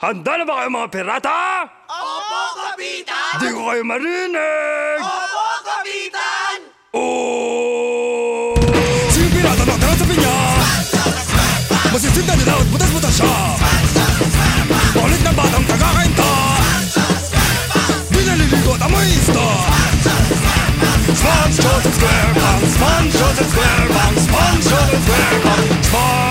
Handa na ba kayo mga pirata? Opo, Kapitan! Di ko kayo marinig! Opo, Kapitan! Oh! Sino pirata na tara sa pinya? Masisinda nila at butas-butas siya Palit na batang tagakainta Di naliligo at amoy ista Sponge Joseph Square Pants Sponge Joseph Square Pants Sponge Joseph Square Pants Sponge